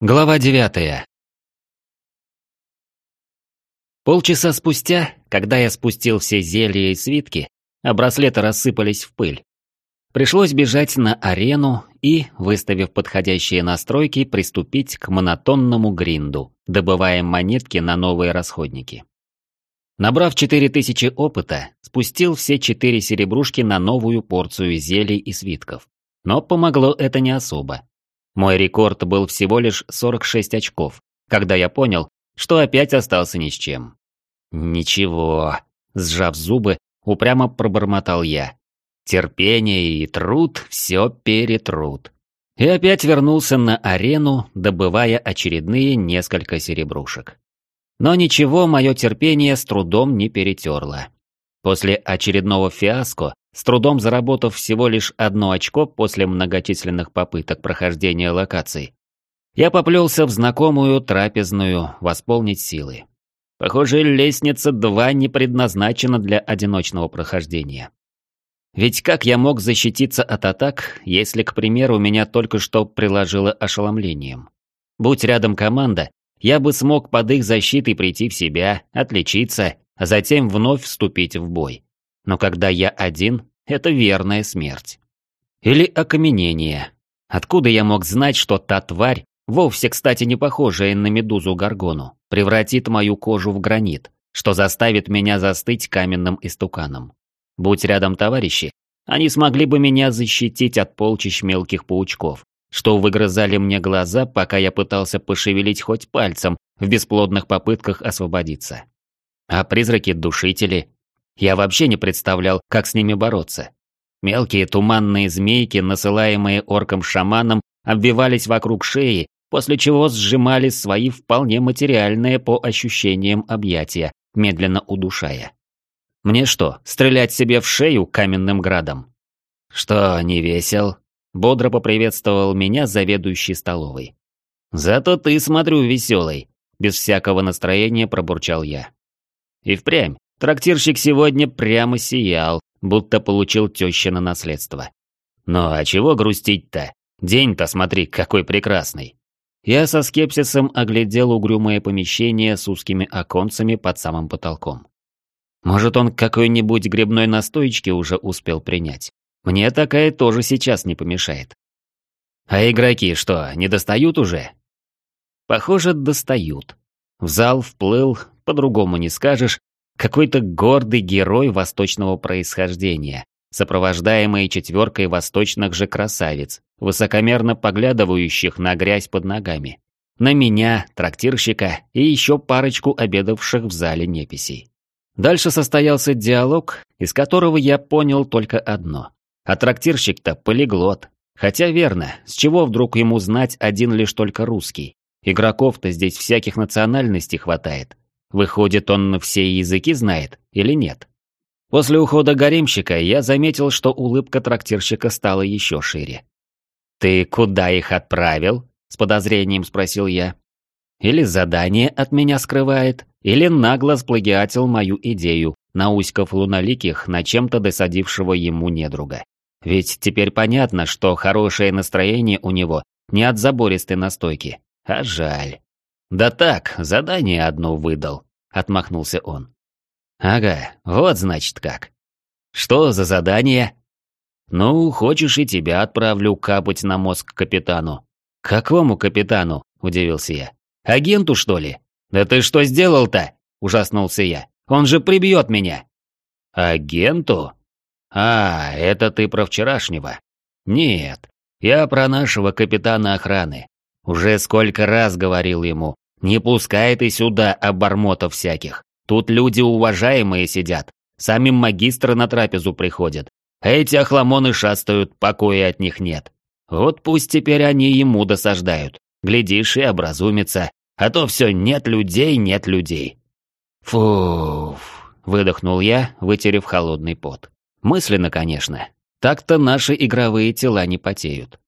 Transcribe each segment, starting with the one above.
Глава девятая. Полчаса спустя, когда я спустил все зелья и свитки, а браслеты рассыпались в пыль. Пришлось бежать на арену и, выставив подходящие настройки, приступить к монотонному гринду, добывая монетки на новые расходники. Набрав 4000 опыта, спустил все четыре серебрушки на новую порцию зелий и свитков. Но помогло это не особо. Мой рекорд был всего лишь 46 очков, когда я понял, что опять остался ни с чем. «Ничего», — сжав зубы, упрямо пробормотал я. «Терпение и труд все перетрут». И опять вернулся на арену, добывая очередные несколько серебрушек. Но ничего мое терпение с трудом не перетерло. После очередного фиаско с трудом заработав всего лишь одно очко после многочисленных попыток прохождения локаций, я поплелся в знакомую трапезную восполнить силы. Похоже, лестница 2 не предназначена для одиночного прохождения. Ведь как я мог защититься от атак, если, к примеру, меня только что приложило ошеломлением? Будь рядом команда, я бы смог под их защитой прийти в себя, отличиться, а затем вновь вступить в бой. Но когда я один, это верная смерть. Или окаменение. Откуда я мог знать, что та тварь, вовсе, кстати, не похожая на медузу Гаргону, превратит мою кожу в гранит, что заставит меня застыть каменным истуканом? Будь рядом товарищи, они смогли бы меня защитить от полчищ мелких паучков, что выгрызали мне глаза, пока я пытался пошевелить хоть пальцем в бесплодных попытках освободиться. А призраки-душители я вообще не представлял, как с ними бороться. Мелкие туманные змейки, насылаемые орком-шаманом, обвивались вокруг шеи, после чего сжимали свои вполне материальные по ощущениям объятия, медленно удушая. Мне что, стрелять себе в шею каменным градом? Что, не весел? Бодро поприветствовал меня заведующий столовой. Зато ты, смотрю, веселый. Без всякого настроения пробурчал я. И впрямь, Трактирщик сегодня прямо сиял, будто получил тещина наследство. Ну а чего грустить-то? День-то смотри, какой прекрасный. Я со скепсисом оглядел угрюмое помещение с узкими оконцами под самым потолком. Может, он какой-нибудь грибной настойчики уже успел принять. Мне такая тоже сейчас не помешает. А игроки что, не достают уже? Похоже, достают. В зал вплыл, по-другому не скажешь, какой-то гордый герой восточного происхождения, сопровождаемый четверкой восточных же красавиц, высокомерно поглядывающих на грязь под ногами. На меня, трактирщика и еще парочку обедавших в зале неписей. Дальше состоялся диалог, из которого я понял только одно. А трактирщик-то полиглот. Хотя верно, с чего вдруг ему знать один лишь только русский? Игроков-то здесь всяких национальностей хватает. Выходит, он все языки знает или нет? После ухода гаремщика я заметил, что улыбка трактирщика стала еще шире. «Ты куда их отправил?» – с подозрением спросил я. Или задание от меня скрывает, или нагло сплагиатил мою идею, науськав луналиких на чем-то досадившего ему недруга. Ведь теперь понятно, что хорошее настроение у него не от забористой настойки, а жаль. «Да так, задание одно выдал», — отмахнулся он. «Ага, вот значит как. Что за задание?» «Ну, хочешь, и тебя отправлю капать на мозг капитану». «Какому капитану?» – удивился я. «Агенту, что ли?» «Да ты что сделал-то?» – ужаснулся я. «Он же прибьет меня!» «Агенту?» «А, это ты про вчерашнего?» «Нет, я про нашего капитана охраны. Уже сколько раз говорил ему, не пускай ты сюда обормотов всяких. Тут люди уважаемые сидят. Сами магистры на трапезу приходят. эти охламоны шастают, покоя от них нет. Вот пусть теперь они ему досаждают. Глядишь и образумится. А то все нет людей, нет людей. Фуф, выдохнул я, вытерев холодный пот. Мысленно, конечно. Так-то наши игровые тела не потеют.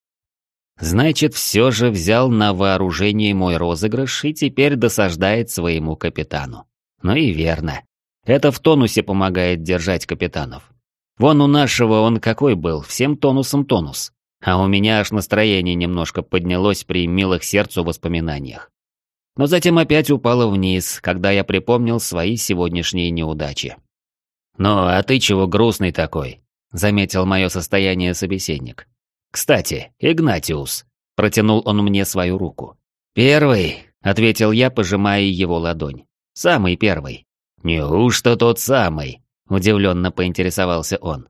Значит, все же взял на вооружение мой розыгрыш и теперь досаждает своему капитану. Ну и верно. Это в тонусе помогает держать капитанов. Вон у нашего он какой был, всем тонусом тонус. а у меня аж настроение немножко поднялось при милых сердцу воспоминаниях. Но затем опять упало вниз, когда я припомнил свои сегодняшние неудачи. «Ну, а ты чего грустный такой?» — заметил мое состояние собеседник. «Кстати, Игнатиус», — протянул он мне свою руку. «Первый», — ответил я, пожимая его ладонь. «Самый первый». «Неужто тот самый?» — удивленно поинтересовался он.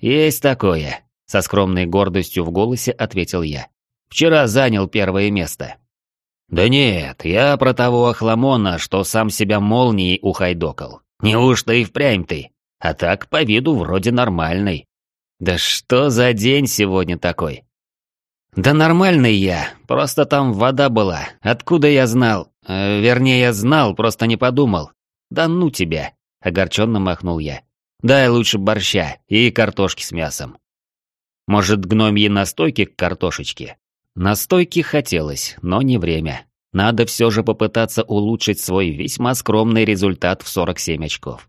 «Есть такое», — со скромной гордостью в голосе ответил я. «Вчера занял первое место». «Да нет, я про того охламона, что сам себя молнией ухайдокал. Неужто и впрямь ты? А так, по виду, вроде нормальный». «Да что за день сегодня такой?» «Да нормальный я, просто там вода была. Откуда я знал? Э, вернее, я знал, просто не подумал. Да ну тебя!» — огорченно махнул я. «Дай лучше борща и картошки с мясом». «Может, гномьи настойки к картошечке?» Настойки хотелось, но не время. Надо все же попытаться улучшить свой весьма скромный результат в 47 очков.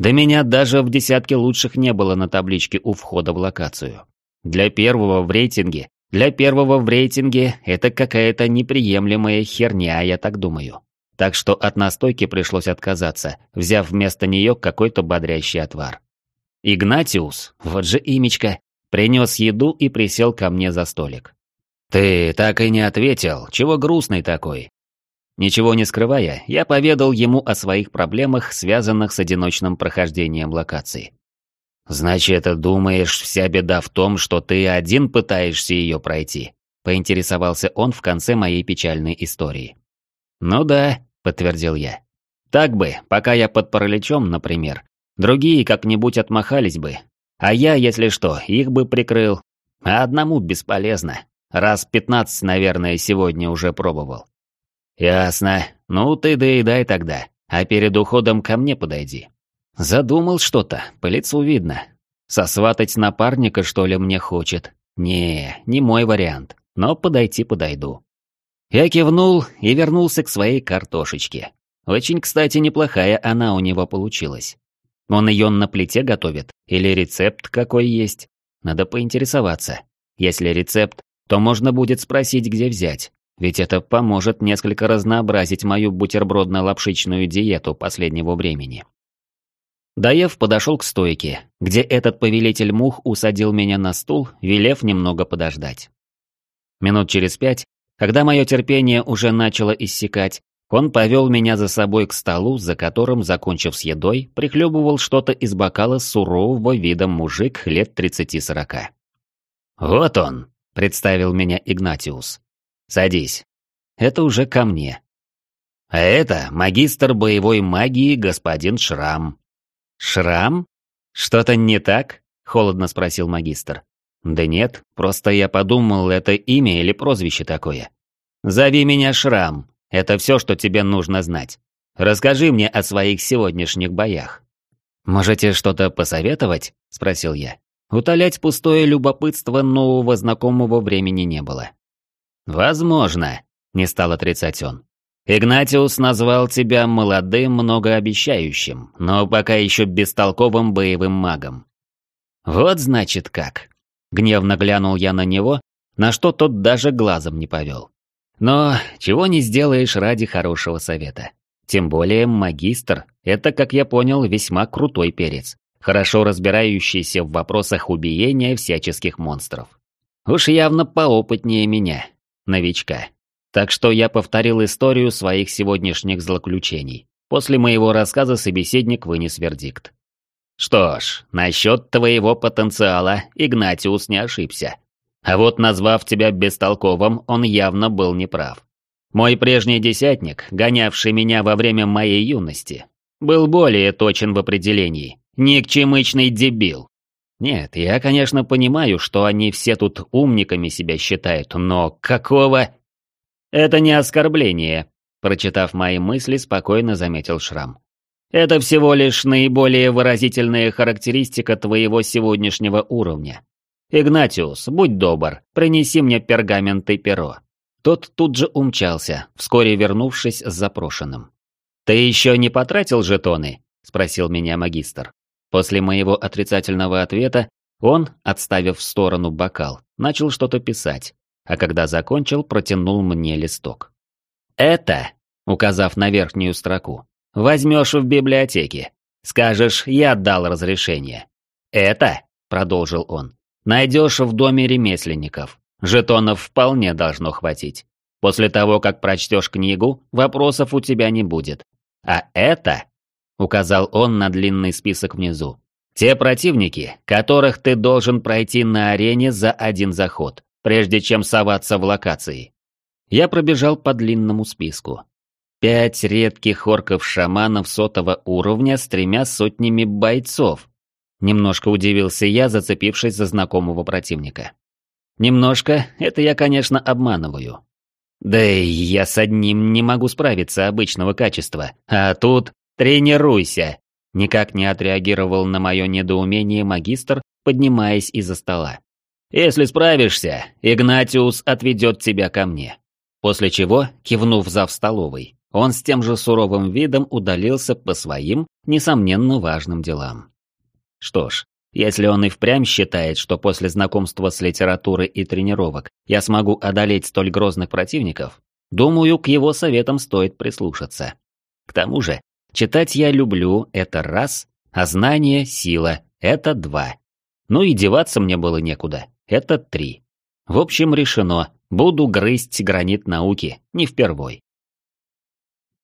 До меня даже в десятке лучших не было на табличке у входа в локацию. Для первого в рейтинге, для первого в рейтинге это какая-то неприемлемая херня, я так думаю. Так что от настойки пришлось отказаться, взяв вместо нее какой-то бодрящий отвар. Игнатиус, вот же имечко, принес еду и присел ко мне за столик. «Ты так и не ответил, чего грустный такой?» Ничего не скрывая, я поведал ему о своих проблемах, связанных с одиночным прохождением локации. «Значит, думаешь, вся беда в том, что ты один пытаешься ее пройти?» — поинтересовался он в конце моей печальной истории. «Ну да», — подтвердил я. «Так бы, пока я под параличом, например, другие как-нибудь отмахались бы, а я, если что, их бы прикрыл. А одному бесполезно. Раз пятнадцать, наверное, сегодня уже пробовал. Ясно. Ну ты доедай тогда, а перед уходом ко мне подойди. Задумал что-то, по лицу видно. Сосватать напарника, что ли, мне хочет? Не, не мой вариант, но подойти подойду. Я кивнул и вернулся к своей картошечке. Очень, кстати, неплохая она у него получилась. Он ее на плите готовит? Или рецепт какой есть? Надо поинтересоваться. Если рецепт, то можно будет спросить, где взять, ведь это поможет несколько разнообразить мою бутербродно-лапшичную диету последнего времени. Даев подошел к стойке, где этот повелитель мух усадил меня на стул, велев немного подождать. Минут через пять, когда мое терпение уже начало иссякать, он повел меня за собой к столу, за которым, закончив с едой, прихлебывал что-то из бокала сурового вида мужик лет тридцати-сорока. «Вот он!» представил меня Игнатиус. «Садись. Это уже ко мне». «А это магистр боевой магии господин Шрам». «Шрам? Что-то не так?» — холодно спросил магистр. «Да нет, просто я подумал, это имя или прозвище такое. Зови меня Шрам, это все, что тебе нужно знать. Расскажи мне о своих сегодняшних боях». «Можете что-то посоветовать?» — спросил я. Утолять пустое любопытство нового знакомого времени не было. «Возможно», — не стал отрицать он. «Игнатиус назвал тебя молодым, многообещающим, но пока еще бестолковым боевым магом». «Вот значит как». Гневно глянул я на него, на что тот даже глазом не повел. Но чего не сделаешь ради хорошего совета. Тем более магистр — это, как я понял, весьма крутой перец хорошо разбирающийся в вопросах убиения всяческих монстров. Уж явно поопытнее меня, новичка. Так что я повторил историю своих сегодняшних злоключений. После моего рассказа собеседник вынес вердикт. Что ж, насчет твоего потенциала Игнатиус не ошибся. А вот назвав тебя бестолковым, он явно был неправ. Мой прежний десятник, гонявший меня во время моей юности, был более точен в определении Никчемычный дебил. Нет, я, конечно, понимаю, что они все тут умниками себя считают, но какого... Это не оскорбление, прочитав мои мысли, спокойно заметил Шрам. Это всего лишь наиболее выразительная характеристика твоего сегодняшнего уровня. Игнатиус, будь добр, принеси мне пергамент и перо. Тот тут же умчался, вскоре вернувшись с запрошенным. «Ты еще не потратил жетоны?» – спросил меня магистр. После моего отрицательного ответа Он, отставив в сторону бокал, начал что-то писать, а когда закончил, протянул мне листок. «Это», указав на верхнюю строку, «возьмешь в библиотеке. Скажешь, я дал разрешение. Это, продолжил он, найдешь в доме ремесленников. Жетонов вполне должно хватить. После того, как прочтешь книгу, вопросов у тебя не будет. А это, указал он на длинный список внизу, те противники, которых ты должен пройти на арене за один заход, прежде чем соваться в локации. Я пробежал по длинному списку. Пять редких орков-шаманов сотого уровня с тремя сотнями бойцов. Немножко удивился я, зацепившись за знакомого противника. Немножко, это я, конечно, обманываю. Да и я с одним не могу справиться обычного качества. А тут тренируйся. Никак не отреагировал на мое недоумение магистр, поднимаясь из-за стола. Если справишься, Игнатиус отведет тебя ко мне. После чего, кивнув за в столовой, он с тем же суровым видом удалился по своим, несомненно, важным делам. Что ж, если он и впрямь считает, что после знакомства с литературой и тренировок я смогу одолеть столь грозных противников, думаю, к его советам стоит прислушаться. К тому же, читать я люблю – это раз, а знание – сила – это два. Ну и деваться мне было некуда – это три. В общем, решено, буду грызть гранит науки, не впервой.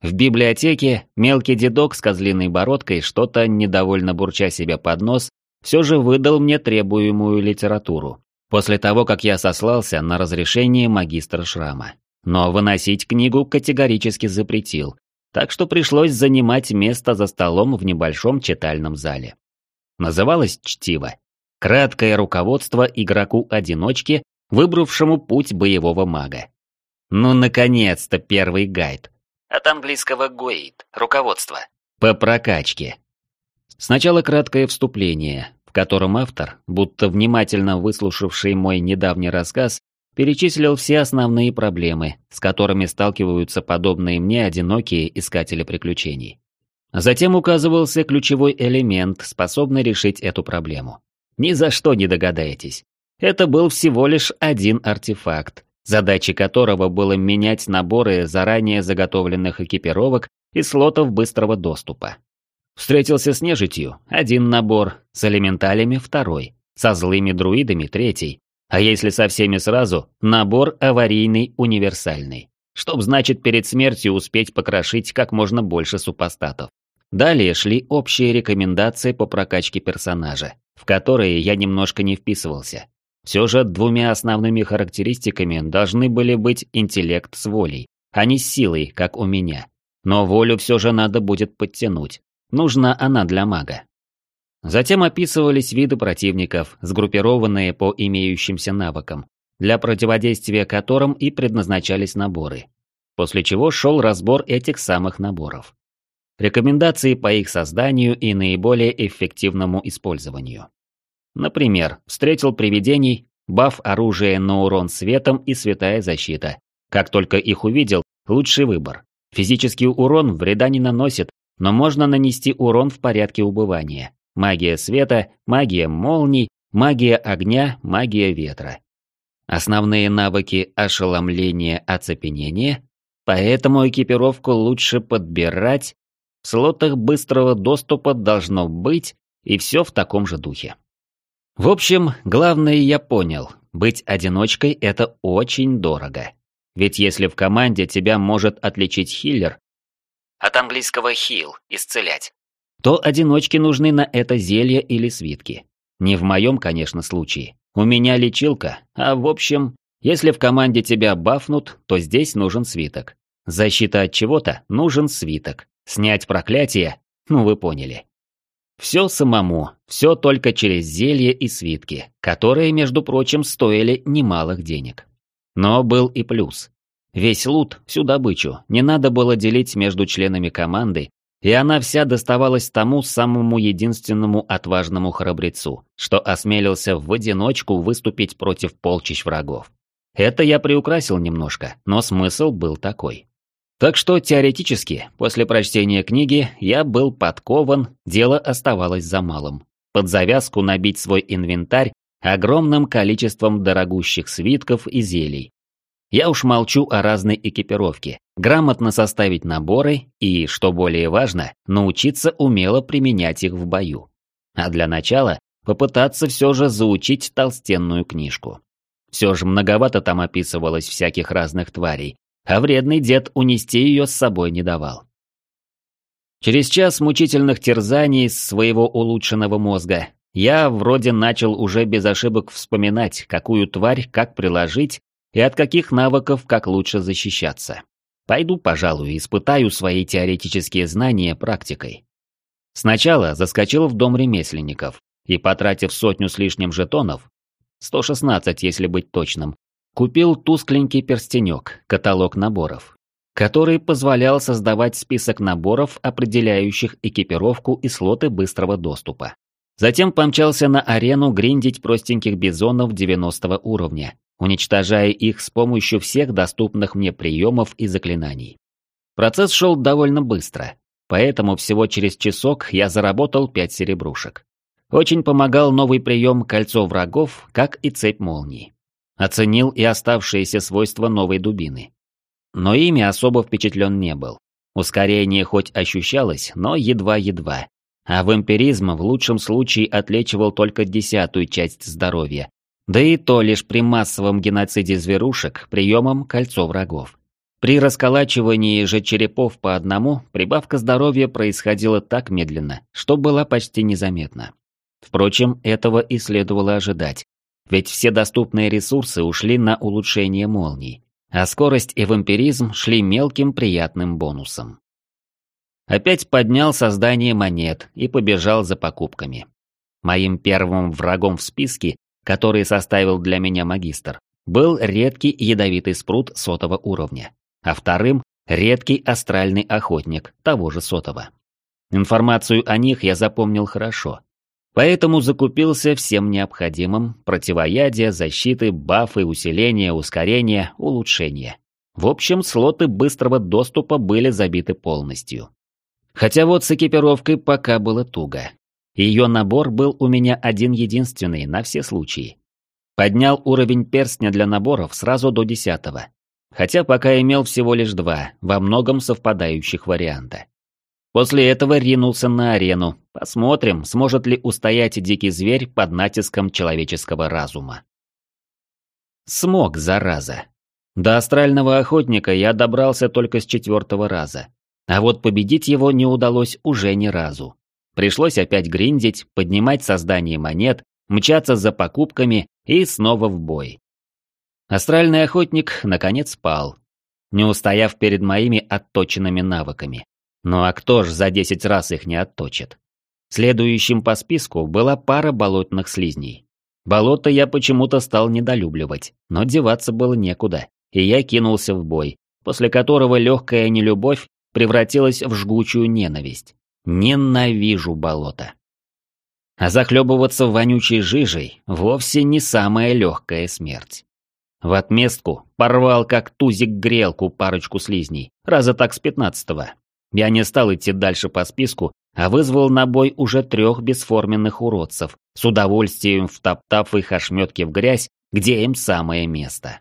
В библиотеке мелкий дедок с козлиной бородкой, что-то недовольно бурча себе под нос, все же выдал мне требуемую литературу, после того, как я сослался на разрешение магистра Шрама. Но выносить книгу категорически запретил, так что пришлось занимать место за столом в небольшом читальном зале. Называлось чтиво. Краткое руководство игроку-одиночке, выбравшему путь боевого мага. Ну, наконец-то первый гайд. От английского «guide» – руководство. По прокачке. Сначала краткое вступление, в котором автор, будто внимательно выслушавший мой недавний рассказ, перечислил все основные проблемы, с которыми сталкиваются подобные мне одинокие искатели приключений. Затем указывался ключевой элемент, способный решить эту проблему. Ни за что не догадаетесь. Это был всего лишь один артефакт, задачей которого было менять наборы заранее заготовленных экипировок и слотов быстрого доступа. Встретился с нежитью – один набор, с элементалями – второй, со злыми друидами – третий, а если со всеми сразу – набор аварийный универсальный, чтоб значит перед смертью успеть покрошить как можно больше супостатов. Далее шли общие рекомендации по прокачке персонажа, в которые я немножко не вписывался. Все же двумя основными характеристиками должны были быть интеллект с волей, а не с силой, как у меня. Но волю все же надо будет подтянуть. Нужна она для мага. Затем описывались виды противников, сгруппированные по имеющимся навыкам, для противодействия которым и предназначались наборы. После чего шел разбор этих самых наборов. Рекомендации по их созданию и наиболее эффективному использованию. Например, встретил привидений, баф оружия на урон светом и святая защита. Как только их увидел, лучший выбор. Физический урон вреда не наносит, но можно нанести урон в порядке убывания. Магия света, магия молний, магия огня, магия ветра. Основные навыки ошеломления, оцепенения, поэтому экипировку лучше подбирать, в слотах быстрого доступа должно быть, и все в таком же духе. В общем, главное я понял, быть одиночкой – это очень дорого. Ведь если в команде тебя может отличить хиллер, от английского heal – исцелять, то одиночки нужны на это зелье или свитки. Не в моем, конечно, случае. У меня лечилка, а в общем, если в команде тебя бафнут, то здесь нужен свиток. Защита от чего-то нужен свиток. Снять проклятие, ну вы поняли. Все самому, все только через зелье и свитки, которые, между прочим, стоили немалых денег. Но был и плюс. Весь лут, всю добычу, не надо было делить между членами команды, и она вся доставалась тому самому единственному отважному храбрецу, что осмелился в одиночку выступить против полчищ врагов. Это я приукрасил немножко, но смысл был такой. Так что теоретически, после прочтения книги, я был подкован, дело оставалось за малым. под завязку набить свой инвентарь огромным количеством дорогущих свитков и зелий. Я уж молчу о разной экипировке, грамотно составить наборы и, что более важно, научиться умело применять их в бою. А для начала попытаться все же заучить толстенную книжку. Все же многовато там описывалось всяких разных тварей, а вредный дед унести ее с собой не давал. Через час мучительных терзаний своего улучшенного мозга я вроде начал уже без ошибок вспоминать, какую тварь как приложить и от каких навыков как лучше защищаться. Пойду, пожалуй, испытаю свои теоретические знания практикой. Сначала заскочил в дом ремесленников и, потратив сотню с лишним жетонов, 116, если быть точным, купил тускленький перстенек, каталог наборов, который позволял создавать список наборов, определяющих экипировку и слоты быстрого доступа. Затем помчался на арену гриндить простеньких бизонов 90 уровня, уничтожая их с помощью всех доступных мне приемов и заклинаний. Процесс шел довольно быстро, поэтому всего через часок я заработал 5 серебрушек. Очень помогал новый прием «Кольцо врагов», как и цепь молний. Оценил и оставшиеся свойства новой дубины. Но ими особо впечатлен не был. Ускорение хоть ощущалось, но едва-едва. А вампиризм в лучшем случае отлечивал только десятую часть здоровья. Да и то лишь при массовом геноциде зверушек приемом кольцо врагов. При расколачивании же черепов по одному прибавка здоровья происходила так медленно, что была почти незаметна. Впрочем, этого и следовало ожидать, ведь все доступные ресурсы ушли на улучшение молний, а скорость и вампиризм шли мелким приятным бонусом. Опять поднял создание монет и побежал за покупками. Моим первым врагом в списке, который составил для меня магистр, был редкий ядовитый спрут сотого уровня, а вторым – редкий астральный охотник того же сотого. Информацию о них я запомнил хорошо, поэтому закупился всем необходимым – противоядие, защиты, бафы, усиления, ускорения, улучшения. В общем, слоты быстрого доступа были забиты полностью. Хотя вот с экипировкой пока было туго. Ее набор был у меня один-единственный на все случаи. Поднял уровень перстня для наборов сразу до десятого. Хотя пока имел всего лишь два, во многом совпадающих варианта. После этого ринулся на арену. Посмотрим, сможет ли устоять дикий зверь под натиском человеческого разума. Смог, зараза. До астрального охотника я добрался только с четвертого раза. А вот победить его не удалось уже ни разу. Пришлось опять гриндить, поднимать создание монет, мчаться за покупками и снова в бой. Астральный охотник, наконец, спал, не устояв перед моими отточенными навыками. Ну а кто ж за 10 раз их не отточит? Следующим по списку была пара болотных слизней. Болото я почему-то стал недолюбливать, но деваться было некуда, и я кинулся в бой, после которого легкая нелюбовь превратилась в жгучую ненависть. Ненавижу болото. А захлебываться вонючей жижей вовсе не самая легкая смерть. В отместку порвал как тузик грелку парочку слизней, раза так с пятнадцатого. Я не стал идти дальше по списку, а вызвал на бой уже трех бесформенных уродцев, с удовольствием втоптав их ошметки в грязь, где им самое место.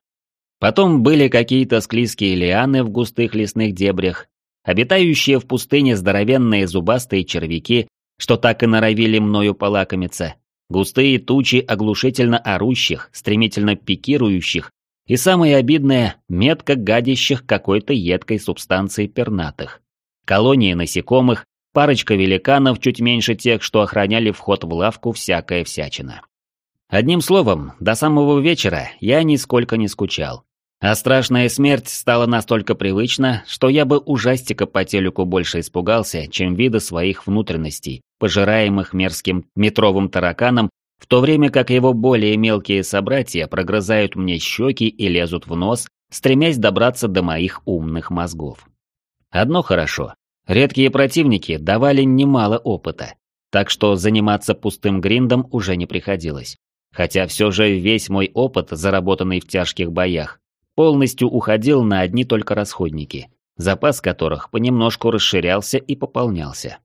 Потом были какие-то склизкие лианы в густых лесных дебрях, Обитающие в пустыне здоровенные зубастые червяки, что так и норовили мною полакомиться, густые тучи оглушительно орущих, стремительно пикирующих и самое обидное, метко гадящих какой-то едкой субстанцией пернатых. Колонии насекомых, парочка великанов чуть меньше тех, что охраняли вход в лавку всякая всячина. Одним словом, до самого вечера я нисколько не скучал. А страшная смерть стала настолько привычна, что я бы ужастика по телеку больше испугался, чем вида своих внутренностей, пожираемых мерзким метровым тараканом, в то время как его более мелкие собратья прогрызают мне щеки и лезут в нос, стремясь добраться до моих умных мозгов. Одно хорошо. Редкие противники давали немало опыта, так что заниматься пустым гриндом уже не приходилось. Хотя все же весь мой опыт, заработанный в тяжких боях, полностью уходил на одни только расходники, запас которых понемножку расширялся и пополнялся.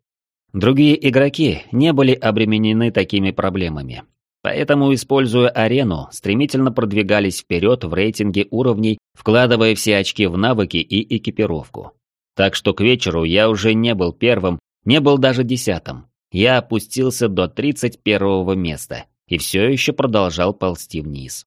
Другие игроки не были обременены такими проблемами. Поэтому, используя арену, стремительно продвигались вперед в рейтинге уровней, вкладывая все очки в навыки и экипировку. Так что к вечеру я уже не был первым, не был даже десятым. Я опустился до 31 места и все еще продолжал ползти вниз.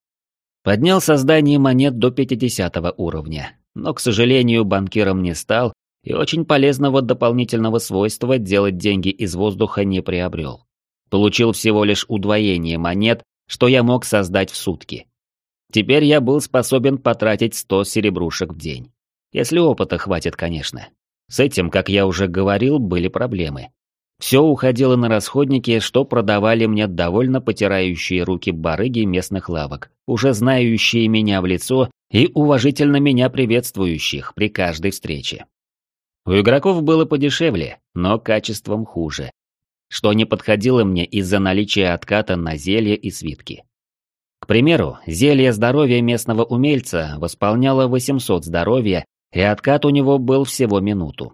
Поднял создание монет до 50 уровня, но, к сожалению, банкиром не стал и очень полезного дополнительного свойства делать деньги из воздуха не приобрел. Получил всего лишь удвоение монет, что я мог создать в сутки. Теперь я был способен потратить 100 серебрушек в день. Если опыта хватит, конечно. С этим, как я уже говорил, были проблемы. Все уходило на расходники, что продавали мне довольно потирающие руки барыги местных лавок, уже знающие меня в лицо и уважительно меня приветствующих при каждой встрече. У игроков было подешевле, но качеством хуже, что не подходило мне из-за наличия отката на зелья и свитки. К примеру, зелье здоровья местного умельца восполняло 800 здоровья, и откат у него был всего минуту.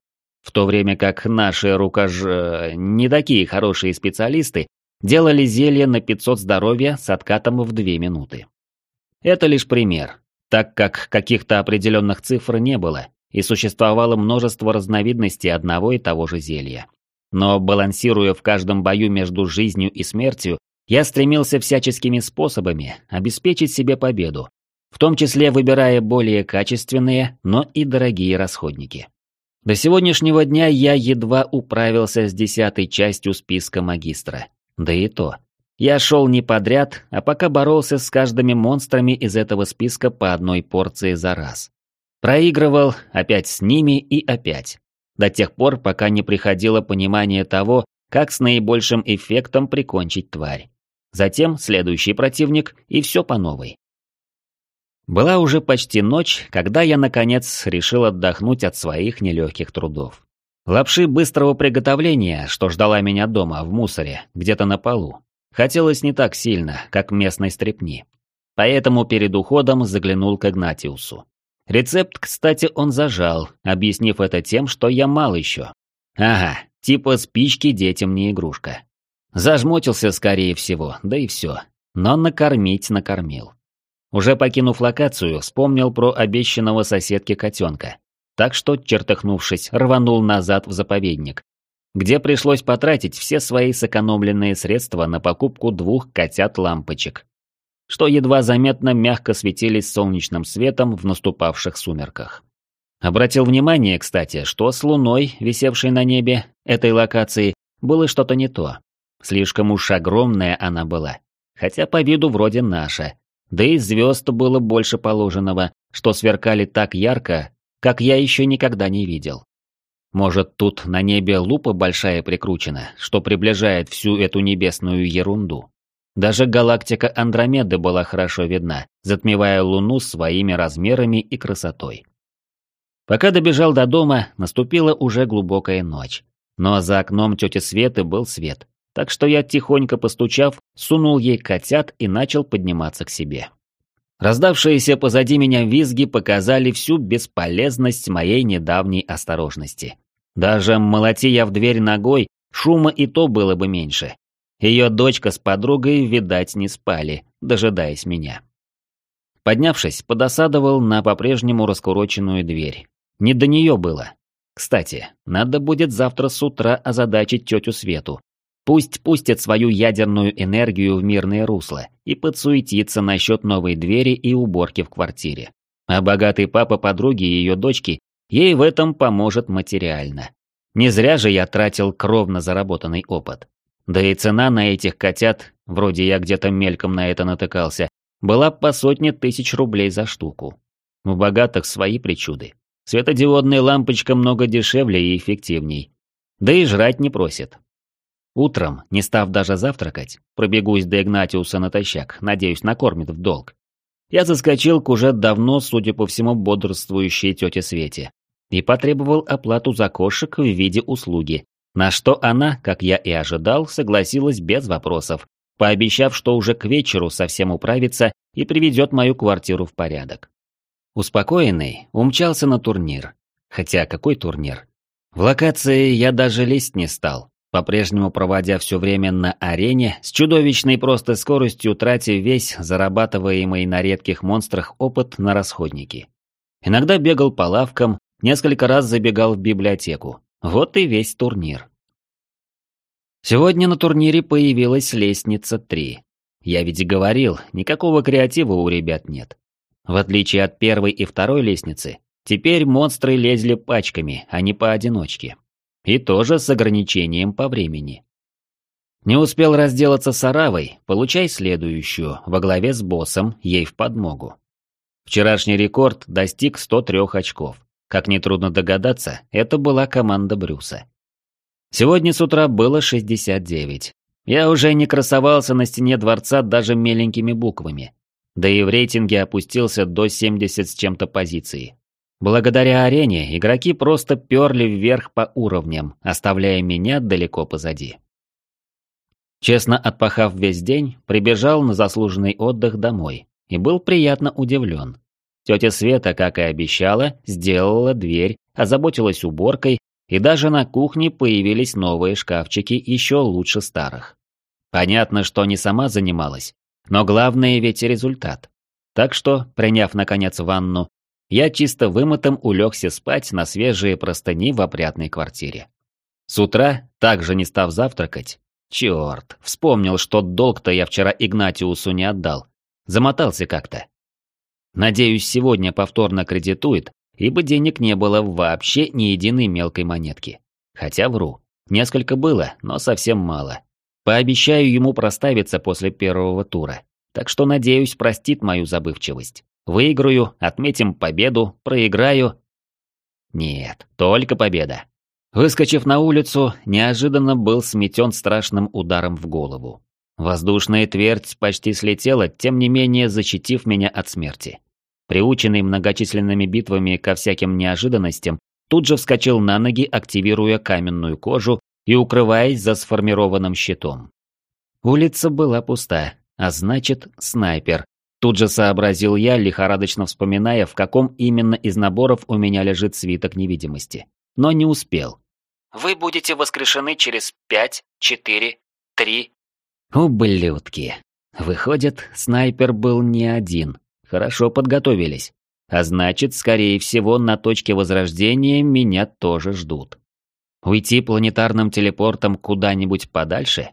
В то время как наши рукож... не такие хорошие специалисты делали зелье на 500 здоровья с откатом в 2 минуты. Это лишь пример, так как каких-то определенных цифр не было, и существовало множество разновидностей одного и того же зелья. Но балансируя в каждом бою между жизнью и смертью, я стремился всяческими способами обеспечить себе победу, в том числе выбирая более качественные, но и дорогие расходники. До сегодняшнего дня я едва управился с десятой частью списка магистра. Да и то. Я шел не подряд, а пока боролся с каждыми монстрами из этого списка по одной порции за раз. Проигрывал опять с ними и опять. До тех пор, пока не приходило понимание того, как с наибольшим эффектом прикончить тварь. Затем следующий противник и все по новой. Была уже почти ночь, когда я, наконец, решил отдохнуть от своих нелегких трудов. Лапши быстрого приготовления, что ждала меня дома, в мусоре, где-то на полу, хотелось не так сильно, как местной стрепни. Поэтому перед уходом заглянул к Игнатиусу. Рецепт, кстати, он зажал, объяснив это тем, что я мал еще. Ага, типа спички детям не игрушка. Зажмотился, скорее всего, да и все. Но накормить накормил. Уже покинув локацию, вспомнил про обещанного соседки котенка. Так что, чертыхнувшись, рванул назад в заповедник, где пришлось потратить все свои сэкономленные средства на покупку двух котят-лампочек, что едва заметно мягко светились солнечным светом в наступавших сумерках. Обратил внимание, кстати, что с луной, висевшей на небе этой локации, было что-то не то. Слишком уж огромная она была, хотя по виду вроде наша, да и звезд было больше положенного, что сверкали так ярко, как я еще никогда не видел. Может, тут на небе лупа большая прикручена, что приближает всю эту небесную ерунду. Даже галактика Андромеды была хорошо видна, затмевая Луну своими размерами и красотой. Пока добежал до дома, наступила уже глубокая ночь. Но за окном тети Светы был свет, так что я, тихонько постучав, сунул ей котят и начал подниматься к себе. Раздавшиеся позади меня визги показали всю бесполезность моей недавней осторожности. Даже молоти я в дверь ногой, шума и то было бы меньше. Ее дочка с подругой, видать, не спали, дожидаясь меня. Поднявшись, подосадовал на по-прежнему раскуроченную дверь. Не до нее было. Кстати, надо будет завтра с утра озадачить тетю Свету, Пусть пустит свою ядерную энергию в мирное русло и подсуетится насчет новой двери и уборки в квартире. А богатый папа подруги и ее дочки ей в этом поможет материально. Не зря же я тратил кровно заработанный опыт. Да и цена на этих котят, вроде я где-то мельком на это натыкался, была по сотне тысяч рублей за штуку. У богатых свои причуды. Светодиодная лампочка много дешевле и эффективней. Да и жрать не просит. Утром, не став даже завтракать, пробегусь до Игнатиуса натощак, надеюсь, накормит в долг. Я заскочил к уже давно, судя по всему, бодрствующей тете Свете и потребовал оплату за кошек в виде услуги, на что она, как я и ожидал, согласилась без вопросов, пообещав, что уже к вечеру совсем управится и приведет мою квартиру в порядок. Успокоенный, умчался на турнир. Хотя какой турнир? В локации я даже лезть не стал, по-прежнему проводя все время на арене, с чудовищной просто скоростью тратя весь зарабатываемый на редких монстрах опыт на расходники. Иногда бегал по лавкам, несколько раз забегал в библиотеку. Вот и весь турнир. Сегодня на турнире появилась лестница 3. Я ведь говорил, никакого креатива у ребят нет. В отличие от первой и второй лестницы, теперь монстры лезли пачками, а не поодиночке. И тоже с ограничением по времени. Не успел разделаться с Аравой, получай следующую, во главе с боссом, ей в подмогу. Вчерашний рекорд достиг 103 очков. Как нетрудно догадаться, это была команда Брюса. Сегодня с утра было 69. Я уже не красовался на стене дворца даже меленькими буквами. Да и в рейтинге опустился до 70 с чем-то позиции. Благодаря арене игроки просто перли вверх по уровням, оставляя меня далеко позади. Честно отпахав весь день, прибежал на заслуженный отдых домой и был приятно удивлен. Тетя Света, как и обещала, сделала дверь, озаботилась уборкой, и даже на кухне появились новые шкафчики еще лучше старых. Понятно, что не сама занималась, но главное ведь результат. Так что, приняв наконец ванну, я чисто вымытым улегся спать на свежие простыни в опрятной квартире. С утра, также не став завтракать, черт, вспомнил, что долг-то я вчера Игнатиусу не отдал. Замотался как-то. Надеюсь, сегодня повторно кредитует, ибо денег не было вообще ни единой мелкой монетки. Хотя вру, несколько было, но совсем мало. Пообещаю ему проставиться после первого тура, так что надеюсь простит мою забывчивость. Выиграю, отметим победу, проиграю. Нет, только победа. Выскочив на улицу, неожиданно был сметен страшным ударом в голову. Воздушная твердь почти слетела, тем не менее защитив меня от смерти. Приученный многочисленными битвами ко всяким неожиданностям, тут же вскочил на ноги, активируя каменную кожу и укрываясь за сформированным щитом. Улица была пуста, а значит, снайпер, Тут же сообразил я, лихорадочно вспоминая, в каком именно из наборов у меня лежит свиток невидимости. Но не успел. «Вы будете воскрешены через пять, четыре, три...» Ублюдки. Выходит, снайпер был не один. Хорошо подготовились. А значит, скорее всего, на точке возрождения меня тоже ждут. Уйти планетарным телепортом куда-нибудь подальше?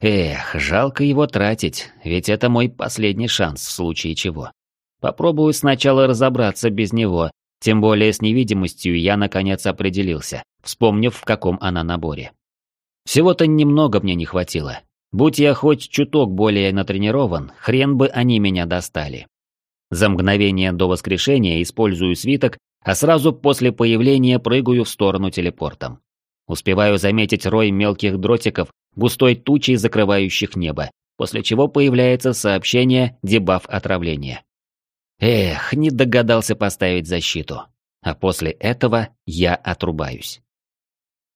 Эх, жалко его тратить, ведь это мой последний шанс в случае чего. Попробую сначала разобраться без него, тем более с невидимостью я наконец определился, вспомнив в каком она наборе. Всего-то немного мне не хватило. Будь я хоть чуток более натренирован, хрен бы они меня достали. За мгновение до воскрешения использую свиток, а сразу после появления прыгаю в сторону телепортом. Успеваю заметить рой мелких дротиков, густой тучей закрывающих небо, после чего появляется сообщение «дебаф отравления». Эх, не догадался поставить защиту. А после этого я отрубаюсь.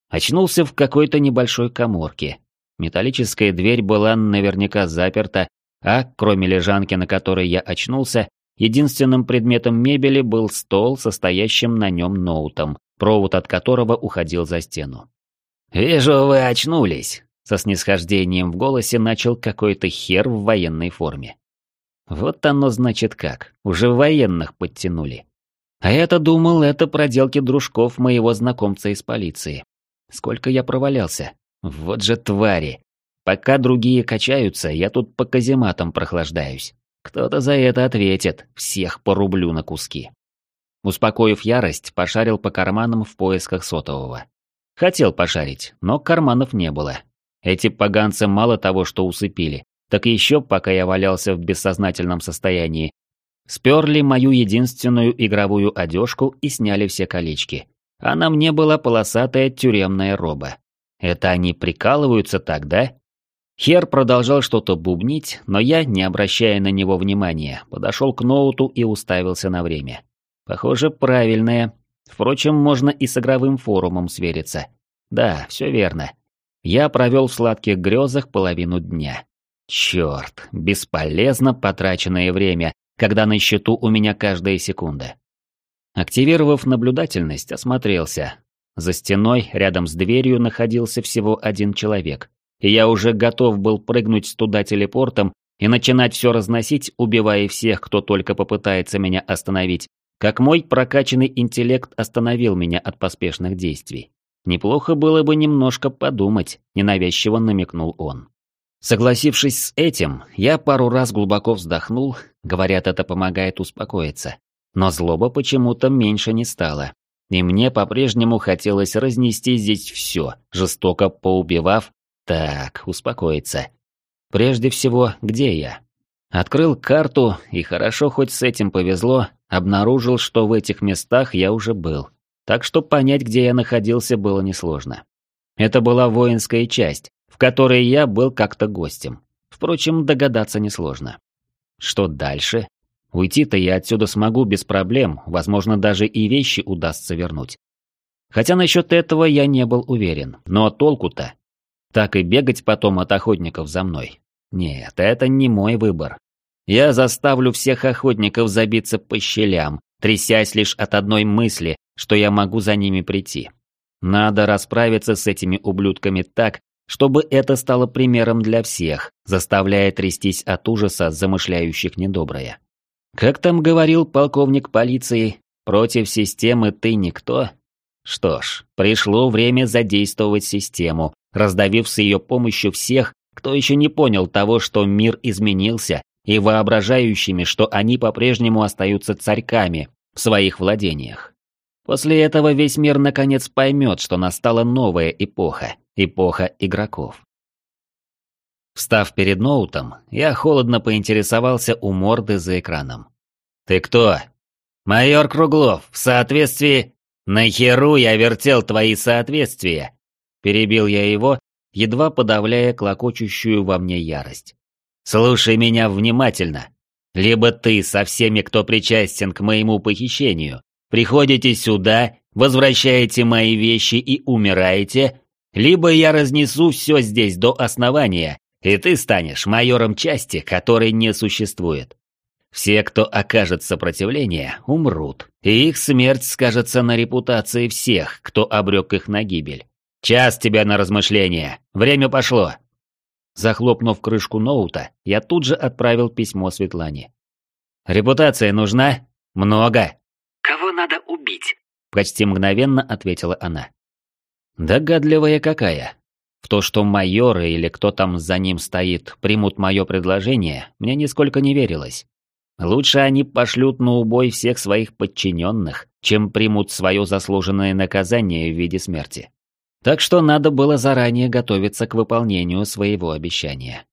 Очнулся в какой-то небольшой коморке. Металлическая дверь была наверняка заперта, а, кроме лежанки, на которой я очнулся, единственным предметом мебели был стол, состоящим на нем ноутом, провод от которого уходил за стену. «Вижу, вы очнулись», со снисхождением в голосе начал какой-то хер в военной форме. Вот оно значит как, уже военных подтянули. А я-то думал, это проделки дружков моего знакомца из полиции. Сколько я провалялся. Вот же твари. Пока другие качаются, я тут по казематам прохлаждаюсь. Кто-то за это ответит, всех порублю на куски. Успокоив ярость, пошарил по карманам в поисках сотового. Хотел пошарить, но карманов не было, эти поганцы мало того, что усыпили, так еще, пока я валялся в бессознательном состоянии, сперли мою единственную игровую одежку и сняли все колечки. А на мне была полосатая тюремная роба. Это они прикалываются так, да? Хер продолжал что-то бубнить, но я, не обращая на него внимания, подошел к ноуту и уставился на время. Похоже, правильное. Впрочем, можно и с игровым форумом свериться. Да, все верно. Я провел в сладких грезах половину дня. Черт, бесполезно потраченное время, когда на счету у меня каждая секунда. Активировав наблюдательность, осмотрелся. За стеной, рядом с дверью, находился всего один человек. И я уже готов был прыгнуть туда телепортом и начинать все разносить, убивая всех, кто только попытается меня остановить, как мой прокачанный интеллект остановил меня от поспешных действий. Неплохо было бы немножко подумать, ненавязчиво намекнул он. Согласившись с этим, я пару раз глубоко вздохнул, говорят, это помогает успокоиться. Но злоба почему-то меньше не стала. И мне по-прежнему хотелось разнести здесь все, жестоко поубивав. Так, успокоиться. Прежде всего, где я? Открыл карту, и хорошо хоть с этим повезло, обнаружил, что в этих местах я уже был. Так что понять, где я находился, было несложно. Это была воинская часть, в которой я был как-то гостем. Впрочем, догадаться несложно. Что дальше? Уйти-то я отсюда смогу без проблем, возможно, даже и вещи удастся вернуть. Хотя насчет этого я не был уверен, но толку-то? Так и бегать потом от охотников за мной. Нет, это не мой выбор. Я заставлю всех охотников забиться по щелям, трясясь лишь от одной мысли, что я могу за ними прийти. Надо расправиться с этими ублюдками так, чтобы это стало примером для всех, заставляя трястись от ужаса замышляющих недоброе. Как там говорил полковник полиции, против системы ты никто? Что ж, пришло время задействовать систему, раздавив с ее помощью всех, кто еще не понял того, что мир изменился, и воображающими, что они по-прежнему остаются царьками в своих владениях. После этого весь мир наконец поймет, что настала новая эпоха, эпоха игроков. Встав перед ноутом, я холодно поинтересовался у морды за экраном. «Ты кто?» «Майор Круглов, в соответствии...» «Нахеру я вертел твои соответствия?» Перебил я его, едва подавляя клокочущую во мне ярость. «Слушай меня внимательно. Либо ты со всеми, кто причастен к моему похищению, приходите сюда, возвращаете мои вещи и умираете, либо я разнесу все здесь до основания, и ты станешь майором части, которой не существует. Все, кто окажет сопротивление, умрут, и их смерть скажется на репутации всех, кто обрек их на гибель. Час тебя на размышление, время пошло. Захлопнув крышку ноута, я тут же отправил письмо Светлане. «Репутация нужна? Много!» «Кого надо убить?» Почти мгновенно ответила она. Догадливая какая. В то, что майоры или кто там за ним стоит примут мое предложение, мне нисколько не верилось. Лучше они пошлют на убой всех своих подчиненных, чем примут свое заслуженное наказание в виде смерти. Так что надо было заранее готовиться к выполнению своего обещания.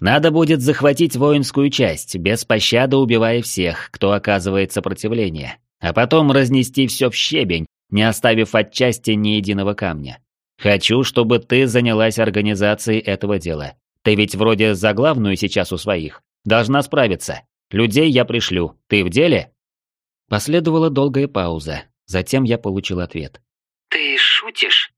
Надо будет захватить воинскую часть, без пощады убивая всех, кто оказывает сопротивление, а потом разнести все в щебень, не оставив отчасти ни единого камня. Хочу, чтобы ты занялась организацией этого дела. Ты ведь вроде за главную сейчас у своих. Должна справиться. Людей я пришлю. Ты в деле?» Последовала долгая пауза. Затем я получил ответ. «Ты шутишь?»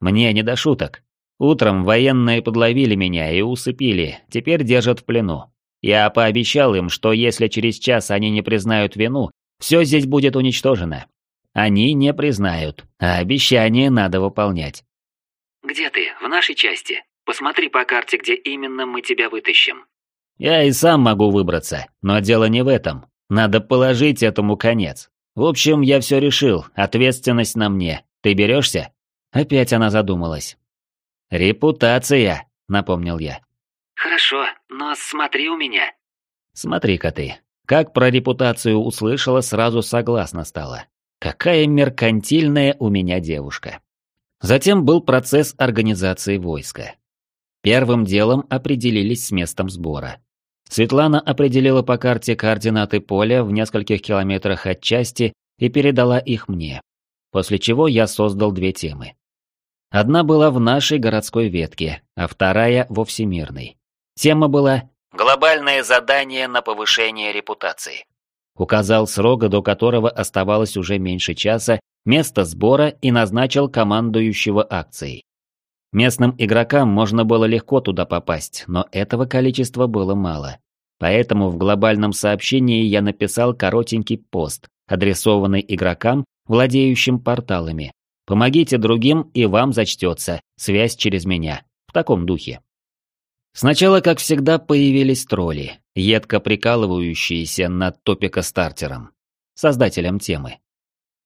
«Мне не до шуток. Утром военные подловили меня и усыпили, теперь держат в плену. Я пообещал им, что если через час они не признают вину, все здесь будет уничтожено. Они не признают, а обещание надо выполнять. «Где ты? В нашей части? Посмотри по карте, где именно мы тебя вытащим». Я и сам могу выбраться, но дело не в этом. Надо положить этому конец. В общем, я все решил, ответственность на мне. Ты берешься? Опять она задумалась. «Репутация», — напомнил я. «Хорошо, но смотри у меня». «Смотри-ка ты. Как про репутацию услышала, сразу согласна стала. Какая меркантильная у меня девушка». Затем был процесс организации войска. Первым делом определились с местом сбора. Светлана определила по карте координаты поля в нескольких километрах от части и передала их мне. После чего я создал две темы. Одна была в нашей городской ветке, а вторая во всемирной. Тема была «Глобальное задание на повышение репутации». Указал срок, до которого оставалось уже меньше часа, место сбора и назначил командующего акцией. Местным игрокам можно было легко туда попасть, но этого количества было мало. Поэтому в глобальном сообщении я написал коротенький пост, адресованный игрокам, владеющим порталами, Помогите другим, и вам зачтется. Связь через меня. В таком духе. Сначала, как всегда, появились тролли, едко прикалывающиеся над топика-стартером, создателем темы.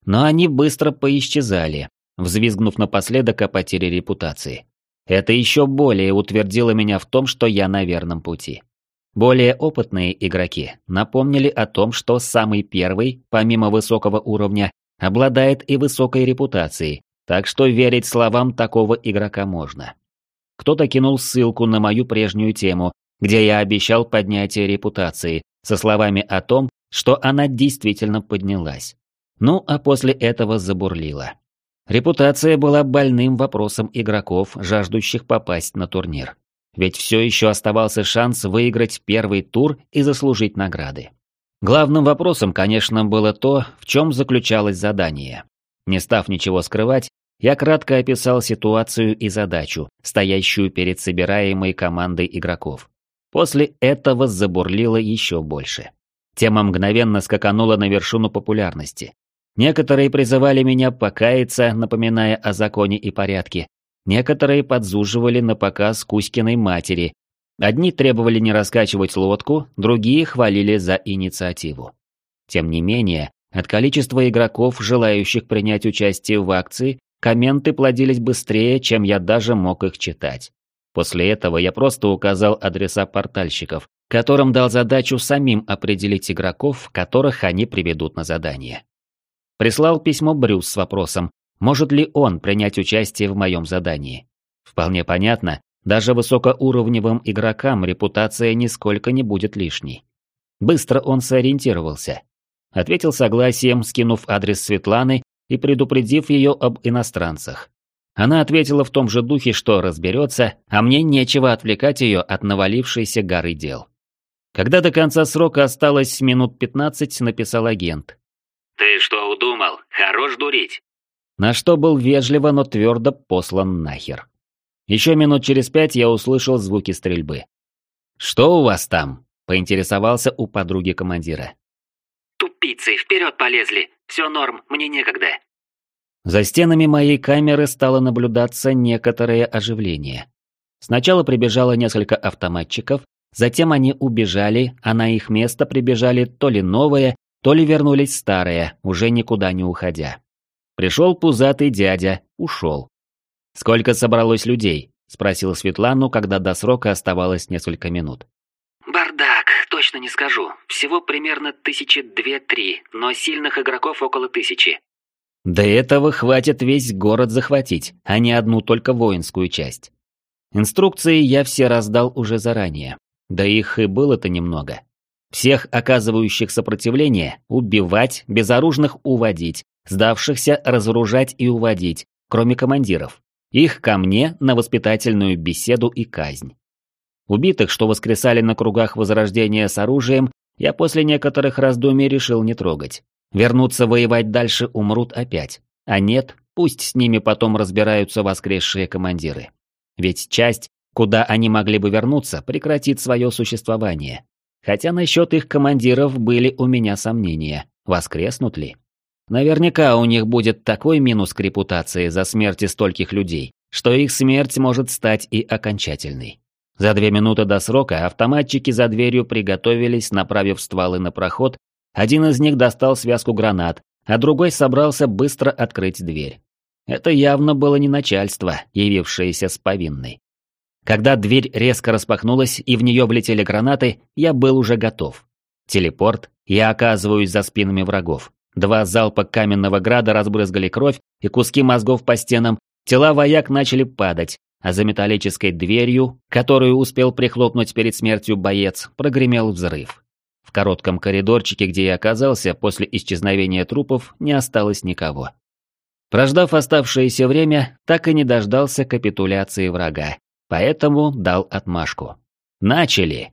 Но они быстро поисчезали, взвизгнув напоследок о потере репутации. Это еще более утвердило меня в том, что я на верном пути. Более опытные игроки напомнили о том, что самый первый, помимо высокого уровня, обладает и высокой репутацией, так что верить словам такого игрока можно. Кто-то кинул ссылку на мою прежнюю тему, где я обещал поднятие репутации, со словами о том, что она действительно поднялась. Ну, а после этого забурлила. Репутация была больным вопросом игроков, жаждущих попасть на турнир. Ведь все еще оставался шанс выиграть первый тур и заслужить награды. Главным вопросом, конечно, было то, в чем заключалось задание. Не став ничего скрывать, я кратко описал ситуацию и задачу, стоящую перед собираемой командой игроков. После этого забурлило еще больше. Тема мгновенно скаканула на вершину популярности. Некоторые призывали меня покаяться, напоминая о законе и порядке. Некоторые подзуживали на показ Кузькиной матери. Одни требовали не раскачивать лодку, другие хвалили за инициативу. Тем не менее, от количества игроков, желающих принять участие в акции, Комменты плодились быстрее, чем я даже мог их читать. После этого я просто указал адреса портальщиков, которым дал задачу самим определить игроков, которых они приведут на задание. Прислал письмо Брюс с вопросом, может ли он принять участие в моем задании. Вполне понятно, даже высокоуровневым игрокам репутация нисколько не будет лишней. Быстро он сориентировался. Ответил согласием, скинув адрес Светланы и предупредив ее об иностранцах. Она ответила в том же духе, что разберется, а мне нечего отвлекать ее от навалившейся горы дел. Когда до конца срока осталось минут 15, написал агент. «Ты что удумал? Хорош дурить!» На что был вежливо, но твердо послан нахер. Еще минут через пять я услышал звуки стрельбы. «Что у вас там?» – поинтересовался у подруги командира. «Тупицы, вперед полезли! Все норм, мне некогда». За стенами моей камеры стало наблюдаться некоторое оживление. Сначала прибежало несколько автоматчиков, затем они убежали, а на их место прибежали то ли новые, то ли вернулись старые, уже никуда не уходя. Пришел пузатый дядя, ушел. «Сколько собралось людей?» – спросил Светлану, когда до срока оставалось несколько минут. «Бардак, точно не скажу. Всего примерно тысячи две-три, но сильных игроков около тысячи. До этого хватит весь город захватить, а не одну только воинскую часть. Инструкции я все раздал уже заранее. Да их и было-то немного. Всех оказывающих сопротивление убивать, безоружных уводить, сдавшихся разоружать и уводить, кроме командиров. Их ко мне на воспитательную беседу и казнь. Убитых, что воскресали на кругах возрождения с оружием, я после некоторых раздумий решил не трогать. Вернуться воевать дальше умрут опять. А нет, пусть с ними потом разбираются воскресшие командиры. Ведь часть, куда они могли бы вернуться, прекратит свое существование. Хотя насчет их командиров были у меня сомнения, воскреснут ли. Наверняка у них будет такой минус к репутации за смерти стольких людей, что их смерть может стать и окончательной. За две минуты до срока автоматчики за дверью приготовились, направив стволы на проход. Один из них достал связку гранат, а другой собрался быстро открыть дверь. Это явно было не начальство, явившееся с повинной. Когда дверь резко распахнулась и в нее влетели гранаты, я был уже готов. Телепорт, я оказываюсь за спинами врагов. Два залпа каменного града разбрызгали кровь и куски мозгов по стенам, тела вояк начали падать, а за металлической дверью, которую успел прихлопнуть перед смертью боец, прогремел взрыв. В коротком коридорчике, где я оказался после исчезновения трупов, не осталось никого. Прождав оставшееся время, так и не дождался капитуляции врага, поэтому дал отмашку. Начали!